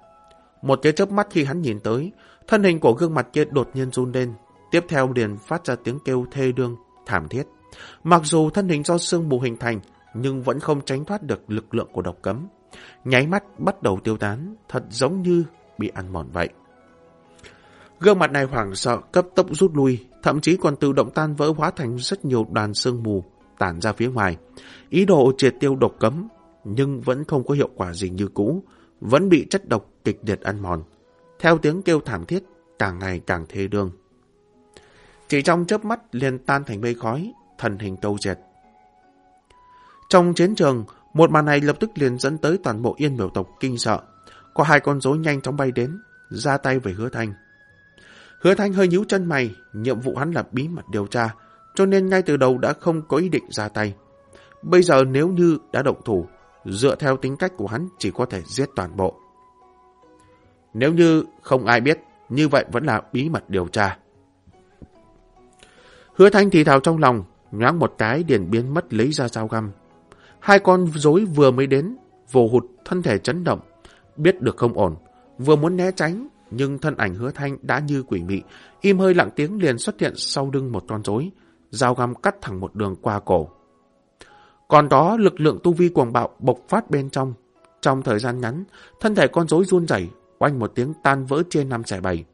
Một cái chớp mắt khi hắn nhìn tới, thân hình của gương mặt kia đột nhiên run lên, tiếp theo liền phát ra tiếng kêu thê đương, thảm thiết. Mặc dù thân hình do sương mù hình thành, nhưng vẫn không tránh thoát được lực lượng của độc cấm. Nháy mắt bắt đầu tiêu tán, thật giống như bị ăn mòn vậy. Gương mặt này hoảng sợ, cấp tốc rút lui, thậm chí còn tự động tan vỡ hóa thành rất nhiều đoàn sương mù tản ra phía ngoài. Ý đồ triệt tiêu độc cấm, nhưng vẫn không có hiệu quả gì như cũ, vẫn bị chất độc kịch liệt ăn mòn. theo tiếng kêu thảm thiết, càng ngày càng thê đương. Chỉ trong chớp mắt liền tan thành mây khói, thần hình câu diệt. Trong chiến trường, một màn này lập tức liền dẫn tới toàn bộ yên biểu tộc kinh sợ. Có hai con rối nhanh chóng bay đến, ra tay về hứa thanh. Hứa thanh hơi nhíu chân mày, nhiệm vụ hắn là bí mật điều tra, cho nên ngay từ đầu đã không có ý định ra tay. Bây giờ nếu như đã động thủ, dựa theo tính cách của hắn chỉ có thể giết toàn bộ. Nếu như không ai biết, như vậy vẫn là bí mật điều tra. Hứa thanh thì thào trong lòng, nhoáng một cái điền biến mất lấy ra dao găm. Hai con rối vừa mới đến, vồ hụt thân thể chấn động, biết được không ổn, vừa muốn né tránh, nhưng thân ảnh hứa thanh đã như quỷ mị, im hơi lặng tiếng liền xuất hiện sau lưng một con rối, dao găm cắt thẳng một đường qua cổ. Còn đó lực lượng tu vi cuồng bạo bộc phát bên trong. Trong thời gian ngắn, thân thể con rối run rẩy, oanh một tiếng tan vỡ trên năm xẻ bảy.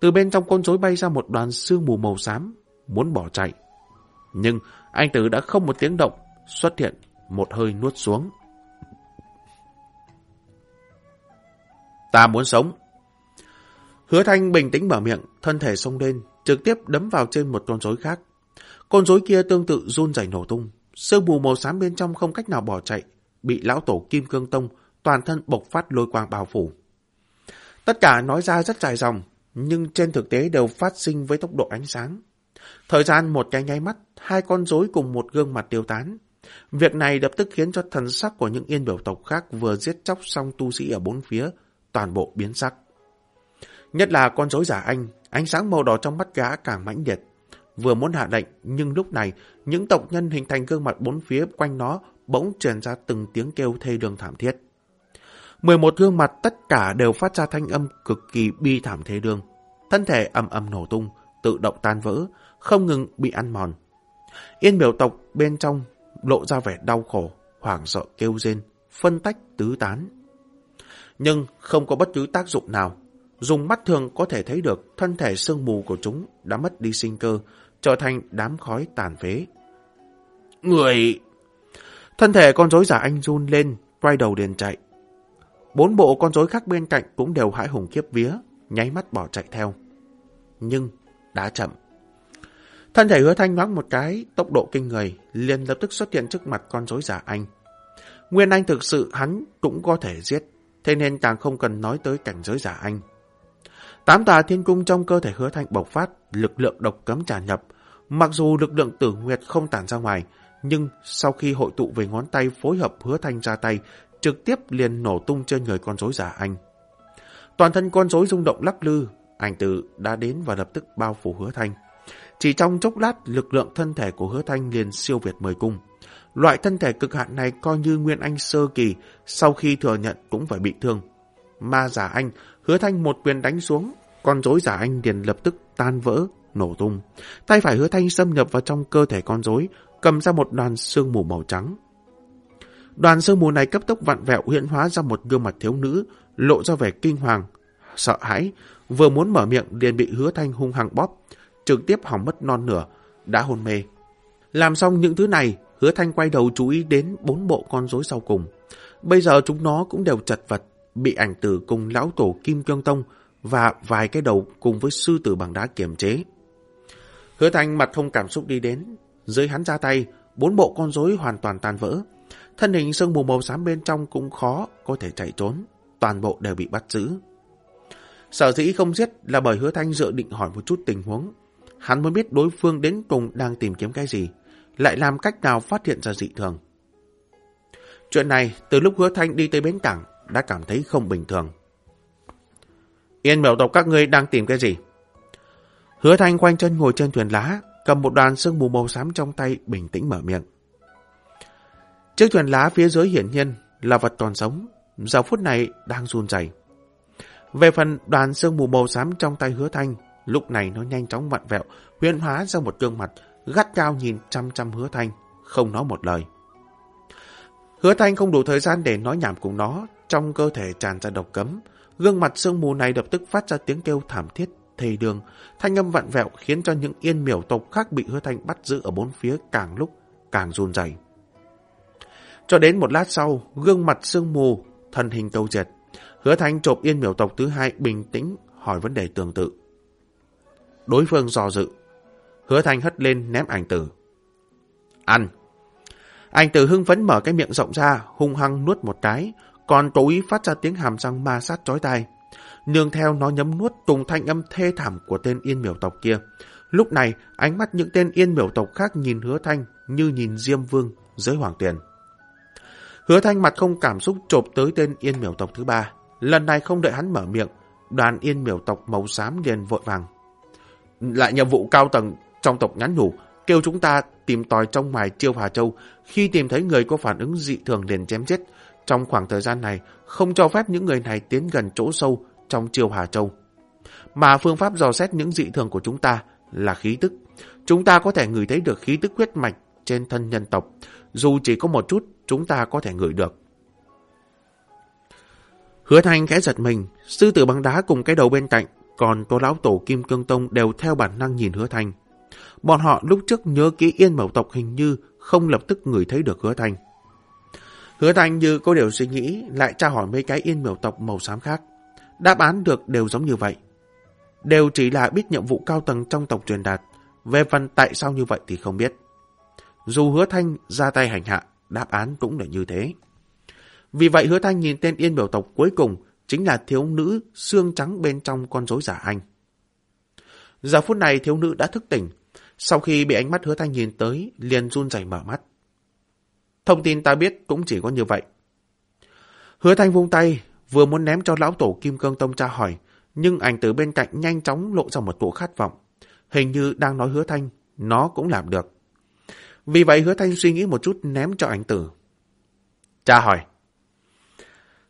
Từ bên trong con rối bay ra một đoàn sương mù màu xám, muốn bỏ chạy. Nhưng anh Tử đã không một tiếng động, xuất hiện, một hơi nuốt xuống. Ta muốn sống. Hứa Thanh bình tĩnh mở miệng, thân thể xông lên, trực tiếp đấm vào trên một con rối khác. Con rối kia tương tự run rẩy nổ tung, sương mù màu xám bên trong không cách nào bỏ chạy, bị lão tổ Kim Cương Tông toàn thân bộc phát lôi quang bao phủ. Tất cả nói ra rất dài dòng, nhưng trên thực tế đều phát sinh với tốc độ ánh sáng. Thời gian một cái nháy mắt, hai con rối cùng một gương mặt tiêu tán. Việc này lập tức khiến cho thần sắc của những yên biểu tộc khác vừa giết chóc xong tu sĩ ở bốn phía, toàn bộ biến sắc. Nhất là con rối giả anh, ánh sáng màu đỏ trong mắt gã càng mãnh liệt. Vừa muốn hạ lệnh, nhưng lúc này, những tộc nhân hình thành gương mặt bốn phía quanh nó bỗng truyền ra từng tiếng kêu thê đường thảm thiết. 11 gương mặt tất cả đều phát ra thanh âm cực kỳ bi thảm thế đường. Thân thể ầm ầm nổ tung, tự động tan vỡ, không ngừng bị ăn mòn. Yên biểu tộc bên trong lộ ra vẻ đau khổ, hoảng sợ kêu rên, phân tách tứ tán. Nhưng không có bất cứ tác dụng nào. Dùng mắt thường có thể thấy được thân thể sương mù của chúng đã mất đi sinh cơ, trở thành đám khói tàn phế. Người... Thân thể con rối giả anh run lên, quay đầu liền chạy. Bốn bộ con rối khác bên cạnh cũng đều hãi hùng khiếp vía, nháy mắt bỏ chạy theo. Nhưng đã chậm. Thân thể hứa thanh nhoáng một cái, tốc độ kinh người, liền lập tức xuất hiện trước mặt con rối giả anh. Nguyên Anh thực sự hắn cũng có thể giết, thế nên càng không cần nói tới cảnh giới giả anh. Tám tà thiên cung trong cơ thể hứa thanh bộc phát, lực lượng độc cấm tràn nhập. Mặc dù lực lượng tử nguyệt không tản ra ngoài, nhưng sau khi hội tụ về ngón tay phối hợp hứa thanh ra tay, trực tiếp liền nổ tung trên người con rối giả anh. Toàn thân con rối rung động lắc lư, ảnh tử đã đến và lập tức bao phủ hứa thanh. Chỉ trong chốc lát, lực lượng thân thể của hứa thanh liền siêu việt mười cung. Loại thân thể cực hạn này coi như Nguyên Anh sơ kỳ, sau khi thừa nhận cũng phải bị thương. Ma giả anh, hứa thanh một quyền đánh xuống, con rối giả anh liền lập tức tan vỡ, nổ tung. Tay phải hứa thanh xâm nhập vào trong cơ thể con rối, cầm ra một đoàn sương mù màu trắng. Đoàn sương mù này cấp tốc vặn vẹo hiện hóa ra một gương mặt thiếu nữ, lộ ra vẻ kinh hoàng, sợ hãi, vừa muốn mở miệng liền bị hứa thanh hung hăng bóp, trực tiếp hỏng mất non nửa, đã hôn mê. Làm xong những thứ này, hứa thanh quay đầu chú ý đến bốn bộ con rối sau cùng. Bây giờ chúng nó cũng đều chật vật, bị ảnh tử cùng lão tổ Kim Cương Tông và vài cái đầu cùng với sư tử bằng đá kiềm chế. Hứa thanh mặt không cảm xúc đi đến, dưới hắn ra tay, bốn bộ con rối hoàn toàn tan vỡ. Thân hình sương mù màu xám bên trong cũng khó có thể chạy trốn, toàn bộ đều bị bắt giữ. Sở dĩ không giết là bởi hứa thanh dự định hỏi một chút tình huống, Hắn muốn biết đối phương đến cùng đang tìm kiếm cái gì, lại làm cách nào phát hiện ra dị thường. Chuyện này, từ lúc hứa thanh đi tới bến cảng, đã cảm thấy không bình thường. Yên miểu tộc các ngươi đang tìm cái gì? Hứa thanh quanh chân ngồi trên thuyền lá, cầm một đoàn sương mù màu xám trong tay, bình tĩnh mở miệng. Chiếc thuyền lá phía dưới hiển nhiên là vật còn sống, giờ phút này đang run rẩy. Về phần đoàn sương mù màu xám trong tay hứa thanh, Lúc này nó nhanh chóng vặn vẹo, huyên hóa ra một gương mặt, gắt cao nhìn chăm chăm hứa thanh, không nói một lời. Hứa thanh không đủ thời gian để nói nhảm cùng nó, trong cơ thể tràn ra độc cấm. Gương mặt sương mù này lập tức phát ra tiếng kêu thảm thiết, thề đường. Thanh âm vặn vẹo khiến cho những yên miểu tộc khác bị hứa thanh bắt giữ ở bốn phía càng lúc càng run rẩy. Cho đến một lát sau, gương mặt sương mù, thân hình câu diệt. Hứa thanh trộm yên miểu tộc thứ hai bình tĩnh hỏi vấn đề tương tự. Đối phương dò dự. Hứa Thanh hất lên ném ảnh tử. Ăn. Anh tử hưng phấn mở cái miệng rộng ra, hung hăng nuốt một cái, còn cố ý phát ra tiếng hàm răng ma sát chói tai. Nương theo nó nhấm nuốt cùng thanh âm thê thảm của tên yên miểu tộc kia. Lúc này, ánh mắt những tên yên miểu tộc khác nhìn hứa thanh như nhìn Diêm Vương dưới hoàng tiền. Hứa thanh mặt không cảm xúc chộp tới tên yên miểu tộc thứ ba. Lần này không đợi hắn mở miệng, đoàn yên miểu tộc màu xám liền vội vàng. Lại nhiệm vụ cao tầng trong tộc nhắn nhủ, kêu chúng ta tìm tòi trong ngoài chiêu Hà Châu. Khi tìm thấy người có phản ứng dị thường liền chém chết. Trong khoảng thời gian này, không cho phép những người này tiến gần chỗ sâu trong chiều Hà Châu. Mà phương pháp dò xét những dị thường của chúng ta là khí tức. Chúng ta có thể ngửi thấy được khí tức huyết mạch trên thân nhân tộc. Dù chỉ có một chút, chúng ta có thể ngửi được. Hứa Thanh khẽ giật mình, sư tử băng đá cùng cái đầu bên cạnh, còn tô lão tổ Kim Cương Tông đều theo bản năng nhìn Hứa Thanh. Bọn họ lúc trước nhớ kỹ yên mẫu tộc hình như không lập tức ngửi thấy được Hứa Thanh. Hứa Thanh như cô đều suy nghĩ, lại tra hỏi mấy cái yên miểu tộc màu xám khác. Đáp án được đều giống như vậy. Đều chỉ là biết nhiệm vụ cao tầng trong tộc truyền đạt. Về phần tại sao như vậy thì không biết. Dù hứa thanh ra tay hành hạ, đáp án cũng là như thế. Vì vậy hứa thanh nhìn tên yên biểu tộc cuối cùng chính là thiếu nữ xương trắng bên trong con rối giả anh. Giờ phút này thiếu nữ đã thức tỉnh. Sau khi bị ánh mắt hứa thanh nhìn tới, liền run rẩy mở mắt. Thông tin ta biết cũng chỉ có như vậy. Hứa thanh vung tay, vừa muốn ném cho lão tổ Kim Cương Tông tra hỏi, nhưng ảnh từ bên cạnh nhanh chóng lộ ra một tổ khát vọng. Hình như đang nói hứa thanh, nó cũng làm được. Vì vậy hứa thanh suy nghĩ một chút ném cho ảnh tử. Cha hỏi.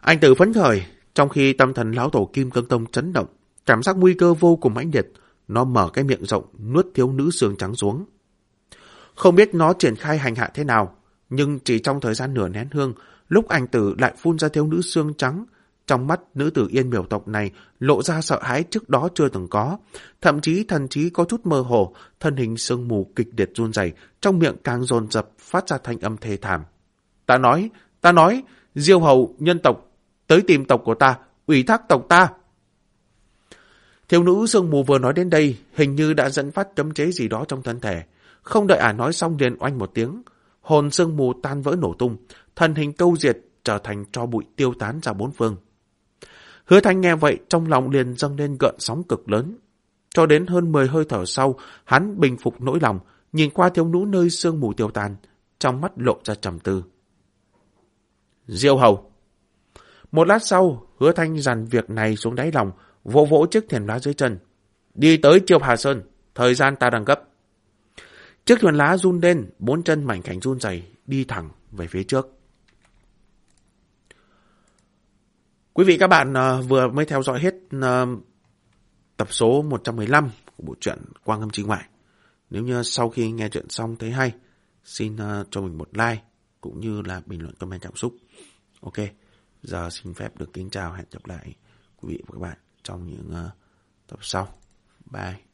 Anh tử phấn khởi, trong khi tâm thần lão tổ Kim Cương Tông chấn động, cảm giác nguy cơ vô cùng mãnh liệt, nó mở cái miệng rộng, nuốt thiếu nữ xương trắng xuống. Không biết nó triển khai hành hạ thế nào, nhưng chỉ trong thời gian nửa nén hương, lúc anh tử lại phun ra thiếu nữ xương trắng, trong mắt nữ tử yên miểu tộc này lộ ra sợ hãi trước đó chưa từng có. Thậm chí thần trí có chút mơ hồ, thân hình sương mù kịch liệt run rẩy trong miệng càng dồn dập phát ra thanh âm thê thảm. Ta nói, ta nói, diêu hầu, nhân tộc, tới tìm tộc của ta, ủy thác tộc ta. Thiếu nữ sương mù vừa nói đến đây, hình như đã dẫn phát cấm chế gì đó trong thân thể. Không đợi ả nói xong liền oanh một tiếng. Hồn sương mù tan vỡ nổ tung, thân hình câu diệt trở thành cho bụi tiêu tán ra bốn phương. Hứa Thanh nghe vậy trong lòng liền dâng lên gợn sóng cực lớn. Cho đến hơn 10 hơi thở sau, hắn bình phục nỗi lòng, nhìn qua thiếu nữ nơi sương mù tiêu tan, trong mắt lộ ra trầm tư. Diêu hầu Một lát sau, hứa thanh dàn việc này xuống đáy lòng, vỗ vỗ chiếc thuyền lá dưới chân. Đi tới Triều Hà Sơn, thời gian ta đang gấp. Chiếc thuyền lá run lên, bốn chân mảnh cảnh run dày, đi thẳng về phía trước. Quý vị các bạn uh, vừa mới theo dõi hết uh, tập số 115 của bộ truyện Quang Âm chi Ngoại. Nếu như sau khi nghe chuyện xong thấy hay, xin uh, cho mình một like cũng như là bình luận comment cảm xúc. Ok, giờ xin phép được kính chào hẹn gặp lại quý vị và các bạn trong những uh, tập sau. Bye.